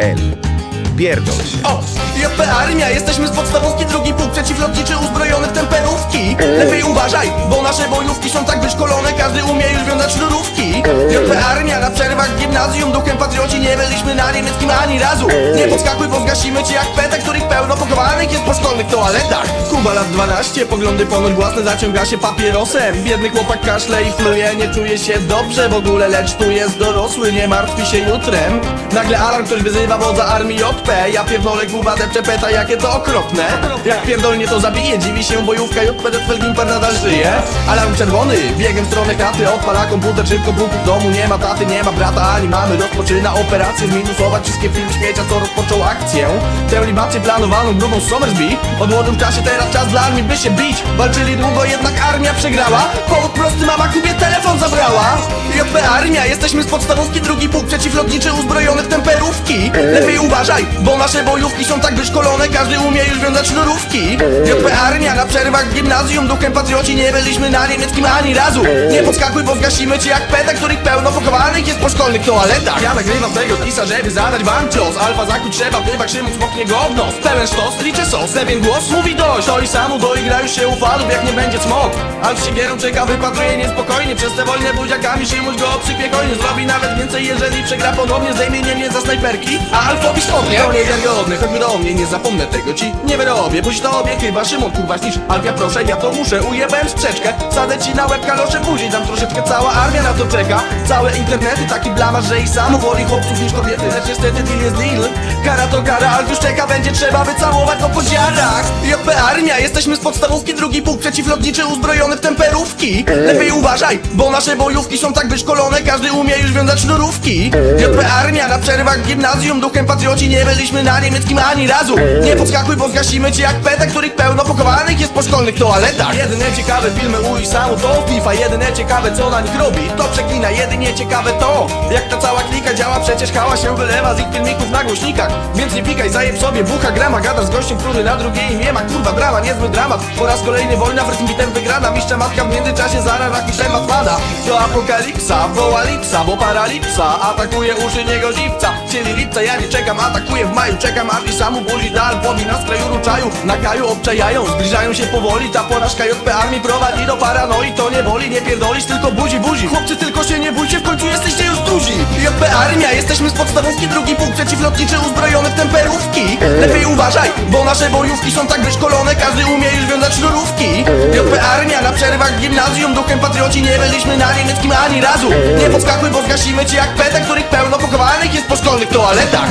L. Pierdol się. O! JP Armia, jesteśmy z podstawówki Drugi pułk przeciwlotniczy uzbrojony w temperówki Lepiej uważaj, bo nasze bojówki są tak wyszkolone Każdy umie już wiązać sznurówki JP Armia, na przerwach gimnazjum Duchem patrioci nie byliśmy na niemieckim ani razu Nie podskakuj, bo zgasimy cię jak petę Których pełno pokowanych jest po szkolnych toaletach. Kuba lat 12, poglądy ponoć własne Zaciąga się papierosem. Biedny chłopak kaszle i chluje Nie czuje się dobrze w ogóle, lecz tu jest dorosły Nie martwi się jutrem. Nagle alarm, ktoś wyzywa wodza armii JP Ja pierdolę Kuba depcze peta, jakie to okropne. Jak pierdolnie to zabije, dziwi się bojówka JP Detfelgimper nadal żyje. Alarm czerwony, biegiem w stronę chaty Odpala komputer, szybko Bóg w domu Nie ma taty, nie ma brata, ani mamy. Rozpoczyna operację, zminusować wszystkie filmy śmiecia Co rozpoczął akcję. Tę libację planowaną grubą Somersby w czasie, teraz czas dla armii, by się bić. Walczyli długo, jednak armia przegrała. Powód prosty, mama Kubie telefon zabrała JP Armia, jesteśmy z podstawówki Drugi pułk przeciwlotniczy uzbrojony w temperówki. Lepiej uważaj, bo nasze bojówki są tak wyszkolone Każdy umie już wiązać sznurówki. JP Armia, na przerwach w gimnazjum Duchem patrioci nie byliśmy na niemieckim ani razu. Nie podskakuj, bo zgasimy cię jak peta Których pełno pochowanych jest po szkolnych toaletach. Ja nagrywam tego tisa, żeby zadać wam cios. Alfa zakuć trzeba, ty Szymon smoknie go w nos Pełen sztos, liczę sos, pewien głos mówi dość. To i samu doigra już się upadł, jak nie będzie smok. Alf Sigierą czeka, wypatruje niespokojnie Przez te wolne buziakami Szymuś go koniec Zrobi nawet więcej, jeżeli przegra ponownie Zdejmie mnie za snajperki, a Alfowi spodnie To niewiarygodne, choćby do mnie, nie zapomnę tego ci. Nie wyrobię, buź tobie chyba Szymon kurwa śnisz. Alfia proszę, ja to muszę, ujebałem sprzeczkę. Sadę ci na łeb kalosze buzi, tam troszeczkę. Cała armia na to czeka. Całe internety, taki blamaż, że i sam woli chłopców niż kobiety. Lecz niestety deal jest deal, kara to kara Alf już czeka, będzie trzeba wycałować go po dziadach JP Armia, jesteśmy z podstawówki Drugi pułk przeciwlotniczy uzbrojony w temperówki. Lepiej uważaj, bo nasze bojówki są tak wyszkolone Każdy umie już wiązać sznurówki. JP Armia, na przerwach gimnazjum Duchem patrioci nie byliśmy na niemieckim ani razu. Nie podskakuj, bo zgasimy cię jak peta Których pełno pokowanych jest po szkolnych toaletach. Jedyne ciekawe filmy u to FIFA Jedyne ciekawe co na nich robi to przeklina Jedynie ciekawe to jak ta cała klika działa. Przecież hała się wylewa z ich filmików na głośnikach. Więc nie pikaj, zajeb sobie bucha grama Gada z gościem, który na drugiej imię ma. Kurwa drama, niezły dramat. Po raz kolejny wojna w wygrana Mistrza matka w międzyczasie zaraz jakiś temat pada To apokalipsa, woła lipsa Bo paralipsa atakuje uszy niego dziwca Chcieli lipca, ja nie czekam, atakuję w maju. Czekam aż i samu buzi dal na skraju ruczaju, na kaju obczajają Zbliżają się powoli, ta porażka JP armii prowadzi do paranoi. To nie boli, nie pierdolisz, tylko buzi, buzi. Chłopcy, tylko się nie bójcie, w końcu jesteście już duzi. JP armia, jesteśmy z podstawówki Drugi pułk przeciwlotniczy uzbrojony w Lepiej uważaj, bo nasze bojówki są tak wyszkolone Każdy umie już wiązać sznurówki JP armia, na przerwach gimnazjum Duchem patrioci nie byliśmy na niemieckim ani razu. Nie podskakuj, bo zgasimy cię jak petę Których pełno pokowanych jest po szkolnych toaletach